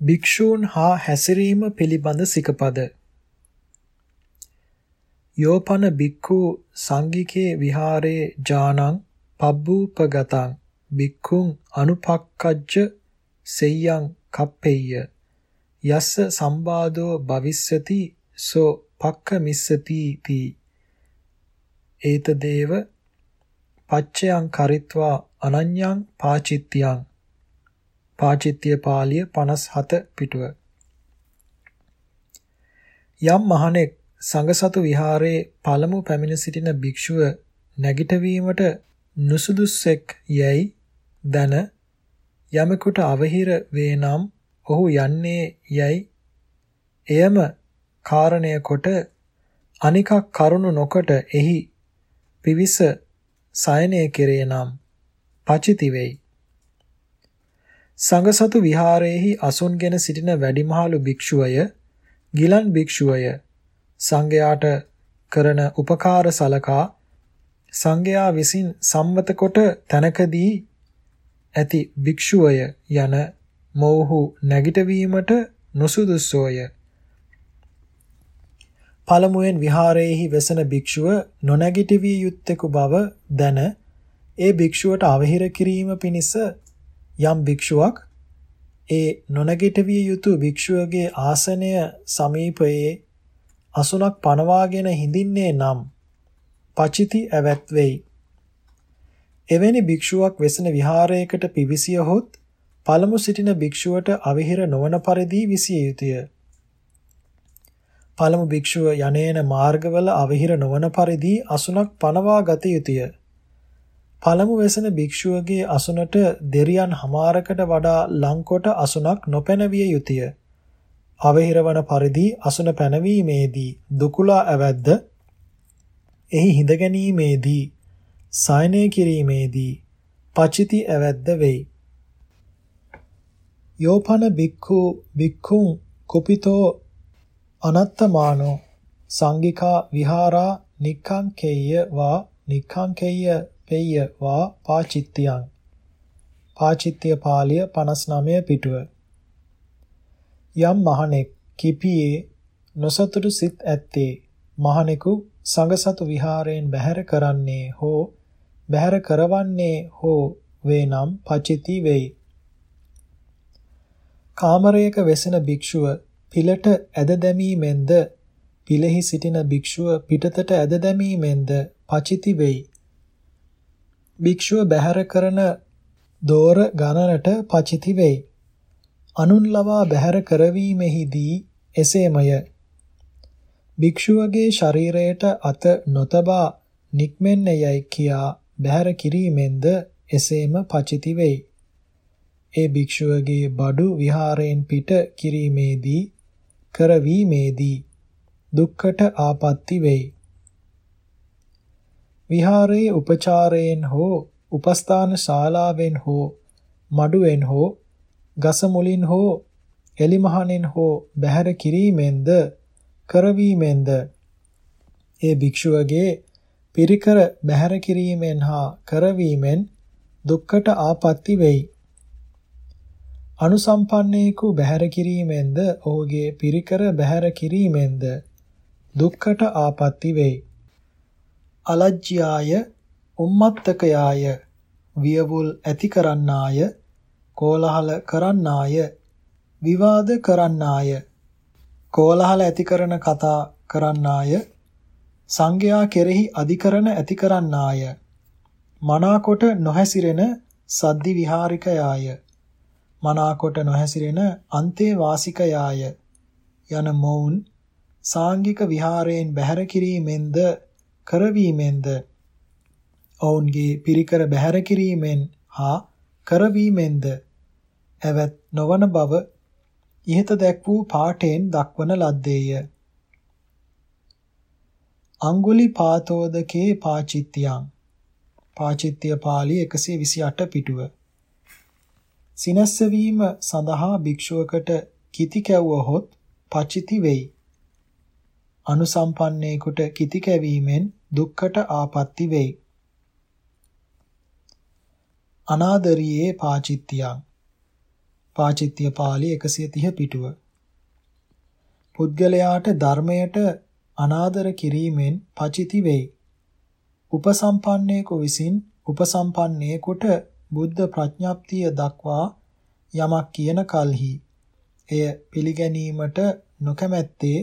භික්ෂූන් හා හැසිරීම පිළිබඳ සිකපද. යෝපන බික්ඛු සංඝිකේ විහාරේ ජානං පබ්බූපගතං බික්ඛුං අනුපක්කජ්ජ සෙය්‍යං කප්පෙය්‍ය යස්ස සම්බාධෝ භවිස්සති සෝ පක්ඛ මිස්සති තී. ඒතදේව පච්චයං කරිත්වා අනඤ්ඤං පාචිත්‍යං පාචිත්‍ය පාළිය 57 පිටුව. යම් මහණෙක් සංඝසතු විහාරයේ පළමු පැමිණ සිටින භික්ෂුව නැගිටවීමට නුසුදුස්සෙක් යැයි දන යමෙකුට අවහිර වේ නම් ඔහු යන්නේ යැයි එයම කාරණය කොට අනිකක් කරුණු නොකොට එහි පිවිස සයනය කෙරේ නම් පචිති වෙයි. සංඝසතු විහාරයේහි අසුන්ගෙන සිටින වැඩිමහලු භික්ෂුවය ගිලන් භික්ෂුවය සංඝයාට කරන උපකාර සලකා සංඝයා විසින් සම්මත කොට තනකදී ඇති භික්ෂුවය යන මොවුහු නැගිටවීමට නොසුදුස්සෝය. පළමුවෙන් විහාරයේහි වෙසෙන භික්ෂුව නොනැගිටවිය යුත්තේකු බව දැන ඒ භික්ෂුවට අවහිර කිරීම පිණිස යම් භික්ෂුවක් ඒ නොනැගිටවිය යුතු භික්ෂුවගේ ආසනය සමීපයේ අසුනක් පනවාගෙන හිඳින්නේ නම් පචිති ඇවැත් වෙයි. එවැනි භික්ෂුවක් වෙසෙන විහාරයකට පිවිසියහොත් පළමු සිටින භික්ෂුවට අවහිර නොවන පරිදි විසිය යුතුය. පළමු භික්ෂුව යනේන මාර්ගවල අවහිර නොවන පරිදි අසුනක් පනවා ගත යුතුය. පළමු වෙසෙන භික්ෂුවගේ අසුනට දෙරියන් හමාරකට වඩා ලංකොට අසුනක් නොපැනවිය යුතුය. අවහිරවන පරිදි අසුන පැනවීමේදී දුකුලා ඇවැද්ද එහි හිඳ ගැනීමේදී සයනය කිරීමේදී පචිති ඇවැද්ද වෙයි. යෝපන බික්ඛු බික්ඛුං කුපිතෝ අනත්තමානෝ සංගිකා විහාරා නික්ඛංකේය වා නික්ඛංකේය පෙය්‍ය වා පාචිත්‍යං පාචිත්‍ය පාළිය 59 පිටුව. යම් මහණෙක් කිපියේ නොසතුටු සිත් ඇත්තේ මහණෙකු සංඝසතු විහාරයෙන් බැහැර කරන්නේ හෝ බැහැර කරවන්නේ හෝ වේනම් පචිති වෙයි. කාමරයක වෙසෙන භික්ෂුව පිලට ඇද දැමීමෙන්ද පිලෙහි සිටින භික්ෂුව පිටතට ඇද දැමීමෙන්ද පචිති වෙයි. භික්ෂුව බැහැර කරන දෝර ගණනට පචිති වෙයි. අනුන් ලවා බැහැර කරවීමෙහිදී එසේමය. භික්ෂුවගේ ශරීරයට අත නොතබා නික්මෙන්න යයි කියා බැහැර කිරීමෙන්ද එසේම පචිති වෙයි. ඒ භික්ෂුවගේ බඩු විහාරයෙන් පිට කිරීමේදී කරවීමේදී දුක්කට ආපත්‍ති වෙයි. විහාරයේ උපචාරයෙන් හෝ උපස්ථාන ශාලාවෙන් හෝ මඩුවෙන් හෝ ගස මුලින් හෝ එලිමහනෙන් හෝ බැහැර කිරීමෙන්ද කරවීමෙන්ද ඒ භික්ෂුවගේ පිරිකර බැහැර කිරීමෙන් හා කරවීමෙන් දුක්කට ආපත්‍ති වෙයි. අනුසම්පන්නේකු බැහැර කිරීමෙන්ද ඔහුගේ පිරිකර බැහැර කිරීමෙන්ද දුක්කට ආපත්‍ති වෙයි. අලජ්ජාය උම්මත්තකයාය වියවුල් ඇති කරන්නාය කෝලහල කරන්නාය විවාද කරන්නාය කෝලහල ඇති කරන කතා කරන්නාය සංඝයා කෙරෙහි අධිකරණ ඇති කරන්නාය මනාකොට නොහැසිරෙන සද්දි විහාරිකයාය මනාකොට නොහැසිරෙන අන්තේ වාසිකයාය යන මොවුන් සාංගික විහාරයෙන් බැහැර කිරීමෙන්ද කරවීමෙන්ද ඔවුන්ගේ පිරිකර බැහැර කිරීමෙන් හා කරවීමෙන්ද ඇවත් නොවන බව ඉහත දැක් වූ පාඨයෙන් දක්වන ලද්දේය. අඟුලි පාතෝදකේ පාචිත්‍යං පාචිත්‍ය පාළි 128 පිටුව සිනස්සවීම සඳහා භික්ෂුවකට කිති කැවුවහොත් පචිති වෙයි. අනුසම්පන්නේකට කිති කැවීමෙන් දුක්කට ආපත්‍ති වෙයි. අනාදරියේ පාචිත්‍යං පාචිත්‍ය පාළි 130 පිටුව පුද්ගලයාට ධර්මයට අනාදර කිරීමෙන් පචිති වෙයි. උපසම්පන්නයෙකු විසින් උපසම්පන්නයෙකුට බුද්ධ ප්‍රඥාප්තිය දක්වා යමක් කියන කලෙහි එය පිළිගැනීමට නොකමැත්තේ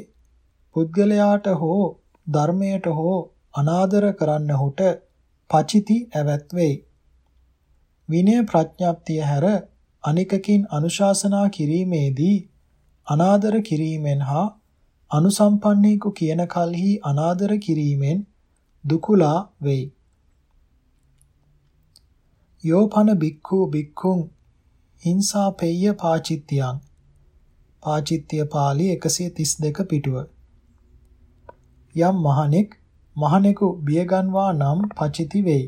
පුද්ගලයාට හෝ ධර්මයට හෝ අනාදර කරන්නහුට පචිති ඇවැත් වෙයි. විනය ප්‍රඥාප්තිය හැර අනිකකින් අනුශාසනා කිරීමේදී අනාදර කිරීමෙන් හා අනුසම්පන්නේකු කියන කල්හි අනාදර කිරීමෙන් දුකුලා වෙයි. යෝපන බික්ඛු බික්ඛුං හිංසා පෙය්‍ය පාචිත්‍යං පාචිත්‍ය පාළි 132 පිටුව යම් මහණෙක් මහණෙකු බියගන්වා නම් පචිති වෙයි.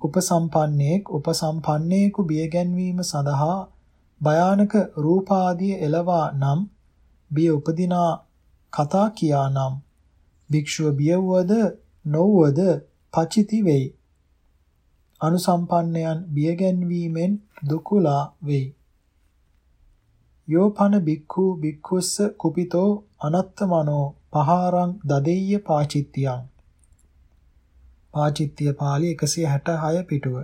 උපසම්පන්නේක් උපසම්පන්නේකු බියගැන්වීම සඳහා භයානක රූපාදිය එළවා නම් බිය උපදිනා කතා කියා නම් භික්ෂුව බියවුවද නොවුවද පචිති වෙයි. අනුසම්පන්නයන් බියගැන්වීමෙන් දුකුලා වෙයි. යෝපන බික්ඛු බික්ඛුස්ස කුපිතෝ අනත්තමනෝ පහාරං දදෙය්‍ය පාචිත්‍යං පාචිත්‍ය පාළි 166 පිටුව.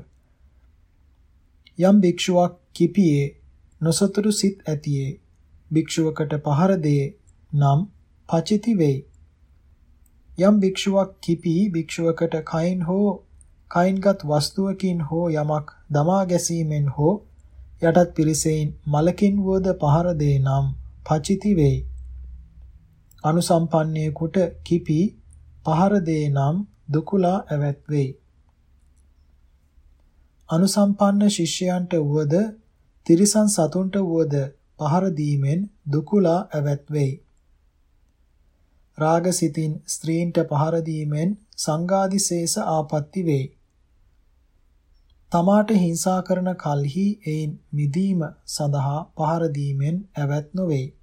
යම් භික්ෂුවක් කිපියේ නොසතුරු සිත් ඇතියේ භික්ෂුවකට පහර දේ නම් පචිති වෙයි. යම් භික්ෂුවක් කිපි භික්ෂුවකට කයින් හෝ කයින්ගත් වස්තුවකින් හෝ යමක් දමා ගැසීමෙන් හෝ යටත් පිරිසෙයින් මලකින් වුවද පහර දේ නම් පචිති වෙයි. අනුසම්පන්නයෙකුට කිපි පහර දේ නම් දුකුලා ඇවැත් වෙයි. අනුසම්පන්න ශිෂ්‍යයන්ට වුවද තිරිසන් සතුන්ට වුවද පහර දීමෙන් දුකුලා ඇවැත් වෙයි. රාගසිතින් ස්ත්‍රීන්ට පහර දීමෙන් සංඝාදිශේෂ ආපත්‍ති වෙයි. තමාට හිංසා කරන කල්හි එයින් මිදීම සඳහා පහර දීමෙන් ඇවැත් නොවේයි.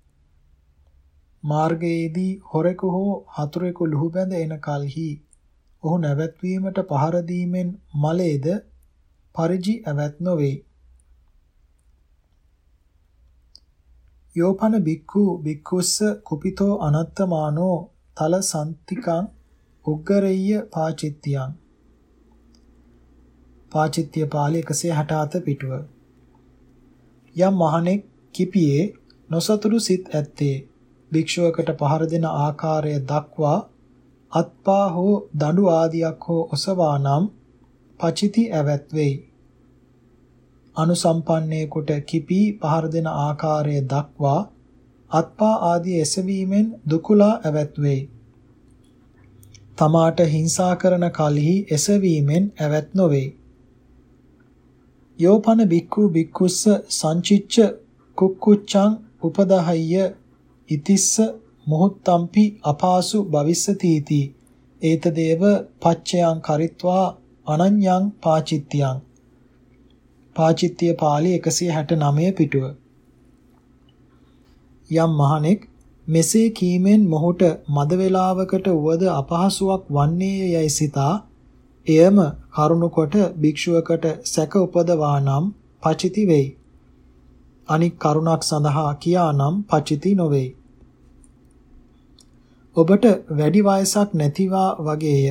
මාර්ගයේදී හොරෙකු හෝ හතුරෙකු ලුහු බැඳ එන කලෙහි ඔහු නැවැත්වීමට පහර දීමෙන් මලේද පරිජි ඇවැත් නොවේ. යෝපන බික්ඛු බික්ඛුස්ස කුපිතෝ අනත්තමානෝ තල සම්තිකං උග්ගරෙය්‍ය පාචිත්‍යං පාචිත්‍ය පාළි 167 පිටුව යම් මහණෙක් කිපියේ නොසතුරු සිත් ඇත්තේ භික්ෂුවකට පහර දෙන ආකාරය දක්වා අත්පා හෝ දඬු ආදියක් හෝ ඔසවා නම් පචිති ඇවැත් වෙයි. අනුසම්පන්නේකට කිපි පහර දෙන ආකාරය දක්වා අත්පා ආදී එසවීමෙන් දුකුලා ඇවැත් වෙයි. තමාට හිංසා කරන කලෙහි එසවීමෙන් ඇවැත් නොවේ. යෝපන බික්ඛු බික්ඛුස්ස සංචිච්ච කුක්කුච්ඡං උපදහయ్య ඉතිස්ස මොහොත්තම්පි අපාසු භවිස්සතිති. ඒතදේව පච්චයන් කරිත්වා අනඤ්ඤං පාචිත්‍යං. පාචිත්‍ය පාළි 169 පිටුව. යම් මහණෙක් මෙසේ කීමෙන් මොහුට මද වේලාවකට වුවද අපහසුාවක් වන්නේ යයි සිතා එයම කරුණු කොට භික්ෂුවකට සැක උපදවා නම් පචිති වෙයි. අනික් කරුණක් සඳහා කියානම් පචිති නොවේ. ඔබට වැඩි වයසක් නැතිවා වගේය.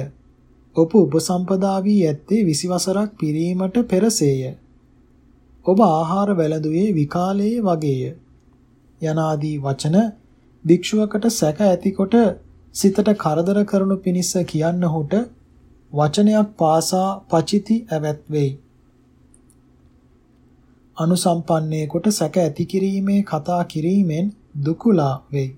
ඔබ උපසම්පදා වී ඇත්තේ 20 වසරක් පිරීමට පෙරසේය. ඔබ ආහාර වැළඳුවේ විකාලයේ වගේය. යනාදී වචන භික්ෂුවකට සැක ඇතිකොට සිතට කරදර කරනු පිණිස කියන්නහුට වචනයක් පාසා පචිති ඇවැත් වෙයි. අනුසම්පන්නයෙකුට සැක ඇති කිරීමේ කතා කිරීමෙන් දුකුලා වෙයි.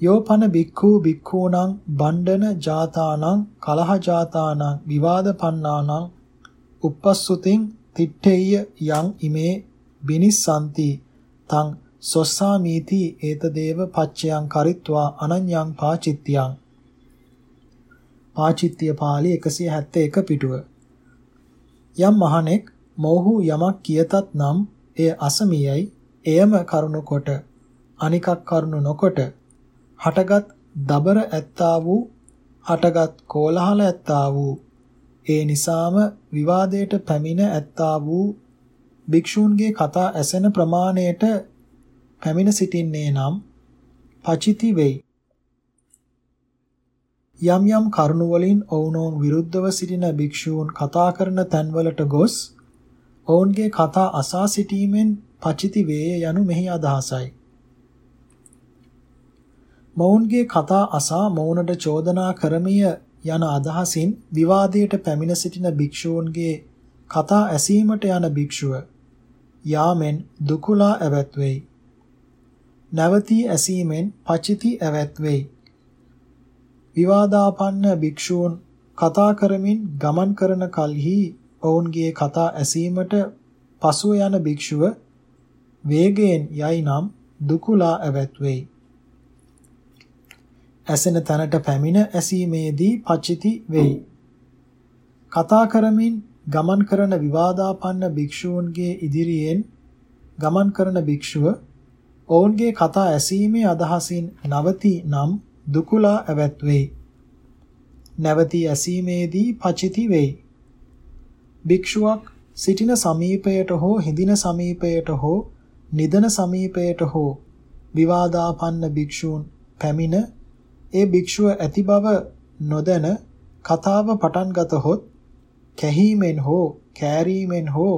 යෝපන බික්ඛු බික්ඛූණං බණ්ඩන ජාතානං කලහ ජාතානං විවාද පන්නානං uppassutin තිට්ඨේය යං ඉමේ බිනිස්සanti තං සොස්සාමීති ඒතදේව පච්චයන් කරිත්වා අනඤ්ඤං පාචිත්‍යං පාචිත්‍ය පාළි 171 පිටුව යම් මහණෙක් මොහු යමක් කියතත් නම් එය අසමියයි එයම කරුණු කොට අනිකක් කරුණු නොකොට හටගත් දබර ඇත්තා වූ හටගත් කෝලහල ඇත්තා වූ ඒ නිසාම විවාදයට පැමිණ ඇත්තා වූ භික්ෂූන්ගේ කතා ඇසෙන ප්‍රමාණයට පැමිණ සිටින්නේ නම් පචිති වෙයි. යම් යම් කරුණු වලින් ඔවුනොන් විරුද්ධව සිටින භික්ෂූන් කතා කරන තැන්වලට ගොස් ඔවුන්ගේ කතා අසා සිටීමෙන් පචිති වේය යනු මෙහි අදහසයි. මොවුන්ගේ කතා අසා මොවුනට චෝදනා කරමිය යන අදහසින් විවාදයට පැමිණ සිටින භික්ෂූන්ගේ කතා ඇසීමට යන භික්ෂුව යාමෙන් දුකුලා ඇවැත් වෙයි. නැවතී ඇසීමෙන් පචිති ඇවැත් වෙයි. විවාදාපන්න භික්ෂූන් කතා කරමින් ගමන් කරන කලෙහි ඔවුන්ගේ කතා ඇසීමට පසුව යන භික්ෂුව වේගයෙන් යයි නම් දුකුලා ඇවැත් වෙයි. ඇසෙන තැනට පැමිණ ඇසීමේදී පචිති වෙයි. කතා කරමින් ගමන් කරන විවාදාපන්න භික්ෂූන්ගේ ඉදිරියෙන් ගමන් කරන භික්ෂුව ඔවුන්ගේ කතා ඇසීමේ අදහසින් නවති නම් දුකුලා ඇවැත් වෙයි. නැවතී ඇසීමේදී පචිති වෙයි. භික්ෂුවක් සිටින සමීපයට හෝ හිඳින සමීපයට හෝ නිදන සමීපයට හෝ විවාදාපන්න භික්ෂූන් පැමිණ ඒ භික්ෂුව ඇති බව නොදැන කතාව පටන් ගතහොත් කැහීමෙන් හෝ කෑරීමෙන් හෝ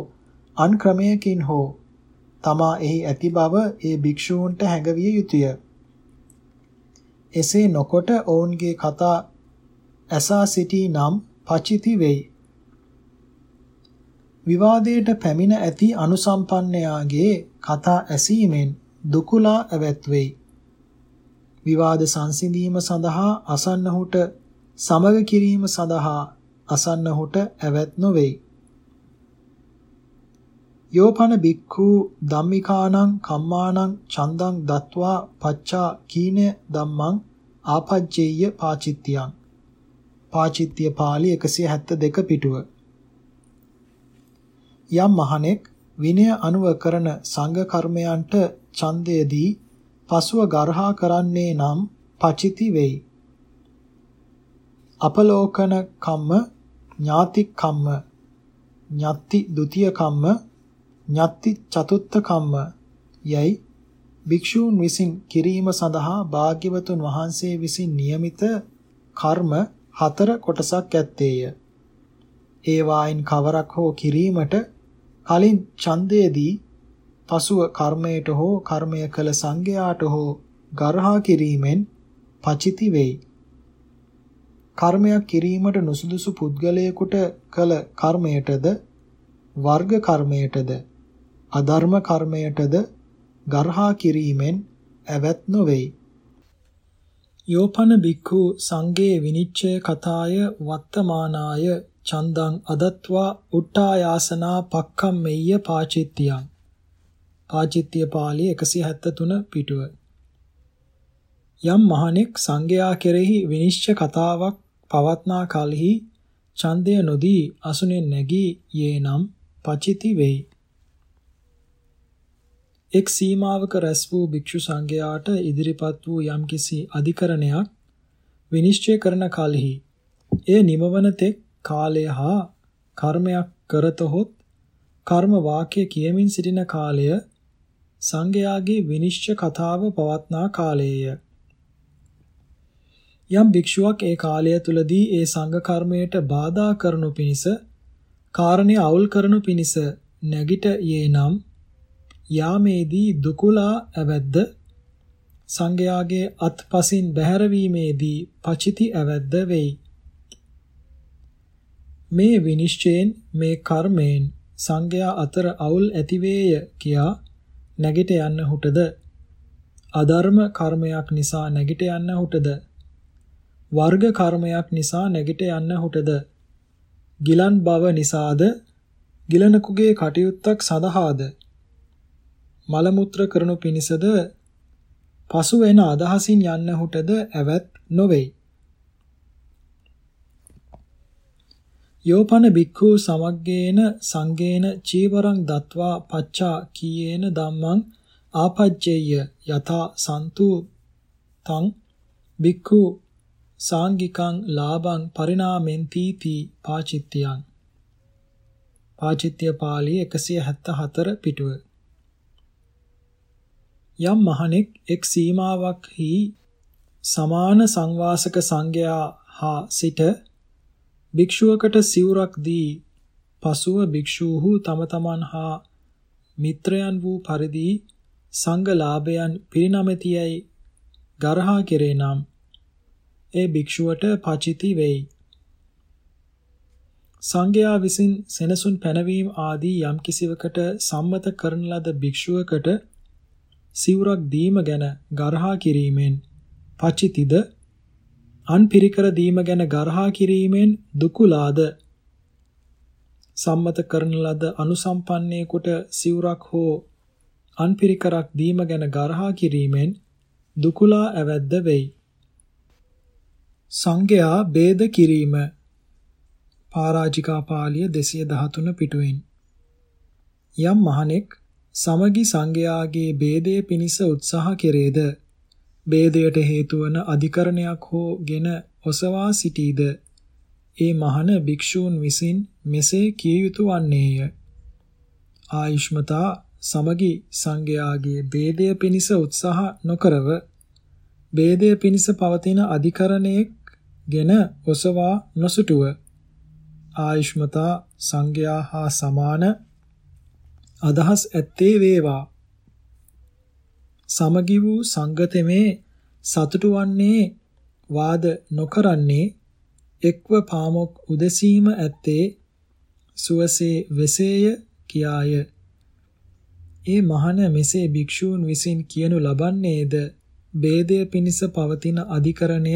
අන් ක්‍රමයකින් හෝ තමා එහි ඇති බව ඒ භික්ෂූන්ට හැඟවිය යුතුය. එසේ නොකොට ඔවුන්ගේ කතා ඇසා සිටී නම් පචිති වෙයි. විවාදයට පැමිණ ඇති අනුසම්පන්නයාගේ කතා ඇසීමෙන් දුකුලා ඇවැත් වෙයි. විවාද සංසිඳීම සඳහා අසන්නහුට සමග කිරීම සඳහා අසන්නහුට ඇවැත් නොවේයි. යෝපන බික්ඛු ධම්මිකානං කම්මානං චන්දං දත්වා පච්චා කීන ධම්මං ආපජ්ජේය පාචිත්‍යං පාචිත්‍ය පාළි 172 පිටුව යම් මහණෙක් විනය අනුව කරන සංඝ කර්මයන්ට ඡන්දයේදී පසුව ගර්හා කරන්නේ නම් පචිති වෙයි. අපලෝකන කම්ම ඥාති කම්ම ඤත්ති ဒ ුතිය කම්ම ඤත්ති චතුත්ථ කම්ම යයි භික්ෂූන් විසින් කිරීම සඳහා භාග්‍යවතුන් වහන්සේ විසින් નિયમિત කර්ම හතර කොටසක් ඇත්තේය. ඒ වායින් කවරක් හෝ කිරීමට කලින් ඡන්දයේදී පසුව කර්මයට හෝ කර්මය කළ සංඝයාට හෝ ගර්හා කිරීමෙන් පචිති වෙයි. කර්මයක් කිරීමට නුසුදුසු පුද්ගලයෙකුට කළ කර්මයටද වර්ග කර්මයටද අධර්ම කර්මයටද ගර්හා කිරීමෙන් ඇවැත් නොවේයි. යෝපන බික්ඛු සංගේ විනිච්ඡය කතාය වත්තමානාය චන්දං අදත්වා උට්ටායාසනා පක්ඛම්මෙය්‍ය පාචිත්‍යං පාචිත්‍ය පාළිය 173 පිටුව. යම් මහණෙක් සංඝයා කෙරෙහි විනිශ්චය කතාවක් පවත්නා කලෙහි ඡන්දය නොදී අසුනෙන් නැගී යේනම් පචිති වෙයි. එක් සීමාවක රැස් වූ භික්ෂු සංඝයාට ඉදිරිපත් වූ යම්කිසි අධිකරණයක් විනිශ්චය කරන කලෙහි එය නිමවන තෙක් කාලය හා කර්මයක් කරතොත් කර්ම වාක්‍ය කියමින් සිටින කාලය සංඝයාගේ විනිශ්චය කතාව පවත්නා කාලයේය. යම් භික්ෂුවක් ඒ කාලය තුලදී ඒ සංඝ කර්මයට බාධා කරනු පිණිස කාරණේ අවුල් කරනු පිණිස නැගිට යේනම් යාමේදී දුකුලා ඇවැද්ද සංඝයාගේ අත්පසින් බැහැරවීමේදී පචිති ඇවැද්ද වෙයි. මේ විනිශ්චයෙන් මේ කර්මයෙන් සංඝයා අතර අවුල් ඇතිවේය කියා නැගිට යන්නහුටද අධර්ම කර්මයක් නිසා නැගිට යන්නහුටද වර්ග කර්මයක් නිසා නැගිට යන්නහුටද ගිලන් බව නිසාද? ගිලනකුගේ කටයුත්තක් සඳහාද? මල මුත්‍ර කරනු පිණිසද? පසු වෙන අදහසින් යන්නහුටද ඇවත් නොවේයි යෝපන බික්ඛු සමග්ගේන සංගේන චීවරං දත්වා පච්චා කීයේන ධම්මං ආපජ්ජේය යතා සන්තු තං බික්ඛු සාංගිකං ලාභං පරිණාමෙන්ති තී පාචිත්‍යං. පාචිත්‍ය පාළි 174 පිටුව. යම් මහණෙක් එක් සීමාවක්හි සමාන සංවාසක සංඝයා හා සිට භික්ෂුවකට සිවුරක් දී පසුව භික්ෂූහු තම තමන් හා මිත්‍රයන් වූ පරිදි සංඝ ලාභයන් පිරිනමතියයි ගරහා කෙරේ නම් ඒ භික්ෂුවට පචිති වෙයි. සංඝයා විසින් සෙනසුන් පැනවීම ආදී යම් කිසිවකට සම්මත කරන ලද භික්ෂුවකට සිවුරක් දීම ගැන ගරහා කිරීමෙන් පචිතිද අන්පිරිකර දීම ගැන ගරහා කිරීමෙන් දුකුලාද සම්මත කරන ලද අනුසම්පන්නේකට සිවුරක් හෝ අන්පිරිකරක් දීම ගැන ගරහා කිරීමෙන් දුකුලා ඇවැද්ද වෙයි. සංඝයා ભેද කිරීම. පරාජිකා පාළිය 213 පිටුවෙන්. යම් මහණෙක් සමගි සංඝයාගේ ભેදය පිනිස උත්සාහ කෙරේද? ભેදයට හේතු වන අධිකරණයක් හෝ ගෙන ඔසවා සිටීද ඒ මහන භික්ෂූන් විසින් මෙසේ කිය යුතු වන්නේය. ආයුෂ්මතා සමගි සංඝයාගේ ભેදය පිණිස උත්සාහ නොකරව ભેදය පිණිස පවතින අධිකරණයක් ගෙන ඔසවා නොසුටුව ආයුෂ්මතා සංඝයා හා සමාන අදහස් ඇත්තේ වේවා සමගි වූ සංගතමේ සතුටු වන්නේ වාද නොකරන්නේ එක්ව පාමොක් උදසීම ඇත්තේ සුවසේ වෙසේය කියාය. ඒ මහන මෙසේ භික්ෂූන් විසින් කියනු ලබන්නේද ભેදය පිණිස පවතින අධිකරණය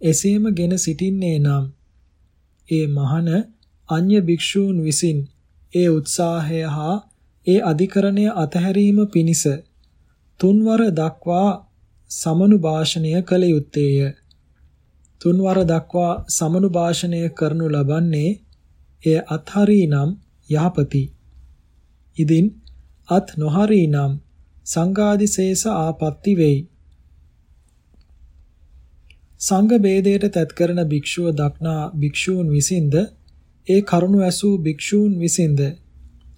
එසේම ගෙන සිටින්නේ නම් ඒ මහන අන්‍ය භික්ෂූන් විසින් ඒ උත්සාහය හා ඒ අධිකරණය අතහැරීම පිණිස තුන්වර දක්වා සමනුභාෂණය කළ යුත්තේය. තුන්වර දක්වා සමනුභාෂණය කරනු ලබන්නේ එය අත්හරී නම් යහපති. ඉදින් අත් නොහරී නම් සංඝාදිශේෂ ආපත්‍ති වෙයි. සංඝ ભેදයට තත් කරන භික්ෂුව දක්නා භික්ෂූන් විසින්ද ඒ කරුණ ඇසූ භික්ෂූන් විසින්ද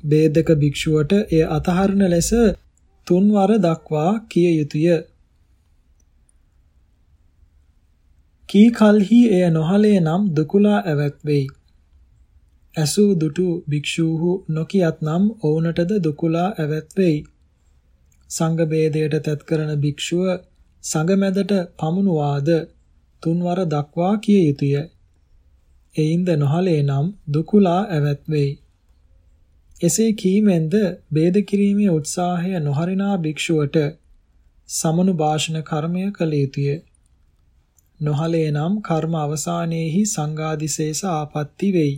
ભેදක භික්ෂුවට එය අතහරන ලෙස තුන්වර දක්වා කිය යුතුය. කී කල්හි එය නොහලේ නම් දුකුලා ඇවත් වෙයි. ඇසූ දුටු භික්ෂූහු නොකියත් නම් ඔවුනටද දුකුලා ඇවත් වෙයි. සංඝ ભેදයට තත් කරන භික්ෂුව සංඝ මැදට පමුණුවාද තුන්වර දක්වා කිය යුතුය. එයින්ද නොහලේ නම් දුකුලා ඇවත් වෙයි. එසේ කීමෙන්ද ભેද කිරීමේ උත්සාහය නොහරිනා භික්ෂුවට සමනු භාෂණ කර්මය කළ යුතුය. නොහලේ නම් කර්ම අවසානයේහි සංඝාදිශේෂ ආපත්‍ති වෙයි.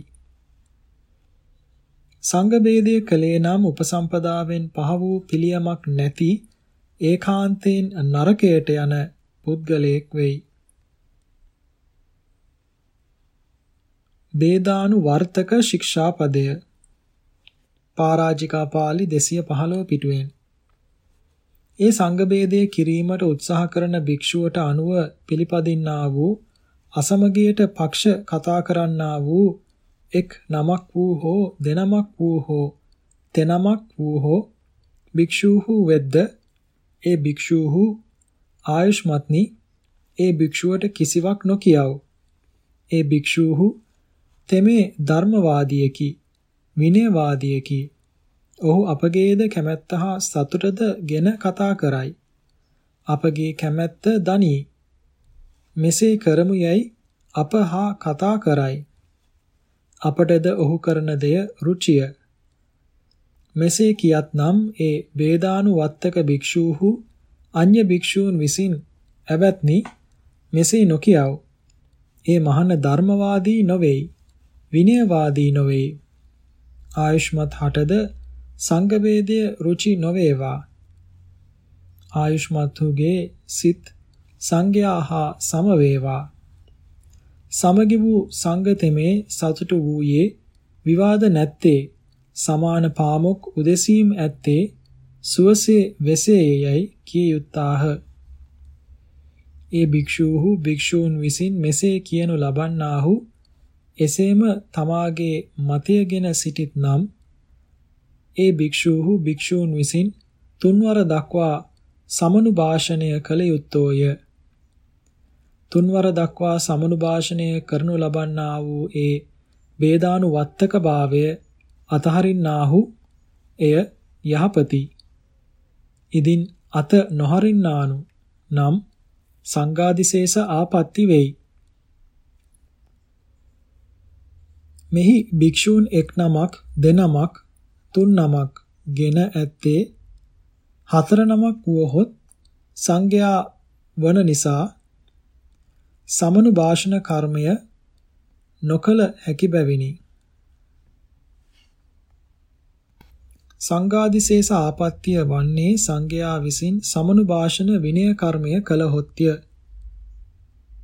සංඝ ભેදය කලේ නම් උපසම්පදාවෙන් පහ වූ පිළියමක් නැති ඒකාන්තයෙන් නරකයට යන පුද්ගලයෙක් වෙයි. වේදානු වර්තක ශික්ෂාපදය පරාජිකා පාළි 215 පිටුවෙන්. ඒ සංඝභේදයේ කිරීමට උත්සාහ කරන භික්ෂුවට අනුව පිළිපදින්නා වූ අසමගියට පක්ෂ කතා කරන්නා වූ එක් නමක් වූ හෝ දෙනමක් වූ හෝ තෙනමක් වූ හෝ භික්ෂූහු වෙද්ද ඒ භික්ෂූහු ආයුෂ්මත්නි ඒ භික්ෂුවට කිසිවක් නොකියව. ඒ භික්ෂූහු තෙමේ ධර්මවාදියකි. විනයවාදියකි. ඔහු අපගේද කැමැත්ත හා සතුටද ගෙන කතා කරයි. අපගේ කැමැත්ත දනී. මෙසේ කරමු යයි අප හා කතා කරයි. අපටද ඔහු කරන දෙය රුචිය. මෙසේ කියත්නම් ඒ වේදානුවත්තක භික්ෂූහු අන්‍ය භික්ෂූන් විසින් ඇවැත්නි මෙසේ නොකියව. ඒ මහන ධර්මවාදී නොවේයි. විනයවාදී නොවේයි. ආයුෂ්මත් හටද සංඝවේදය රුචි නොවේවා. ආයුෂ්මත්තුගේ සිත් සංඝයා හා සම වේවා. සමගි වූ සංගතෙමේ සතුටු වූයේ විවාද නැත්තේ සමාන පාමොක් උදෙසීම් ඇත්තේ සුවසේ වෙසේයයි කිය යුත්තාහ ඒ භික්ෂූහු භික්ෂූන් විසින් මෙසේ කියනු ලබන්නාහු එසේම තමාගේ මතයගෙන සිටිත් නම් ඒ භික්ෂූහු භික්ෂූන් විසින් තුන්වර දක්වා සමනුභාෂණය කළ යුත්තෝය. තුන්වර දක්වා සමනුභාෂණය කරනු ලබන්නා වූ ඒ වේදානුවත්තක භාවය අතහරින්නාහු එය යහපති. ඉදින් අත නොහරින්නානු නම් සංඝාදිශේෂ ආපත්‍ති වෙයි. මෙහි භික්ෂූන් එක් නමක් දෙනමක් තුන් නමක් ගෙන ඇත්තේ හතර නමක් වුවහොත් සංඝයා වන නිසා සමනු භාෂණ කර්මය නොකල හැකි බැවිනි. සංඝාදිශේෂ ආපත්‍ය වන්නේ සංඝයා විසින් සමනු භාෂණ විනය කර්මය කළහොත්ය.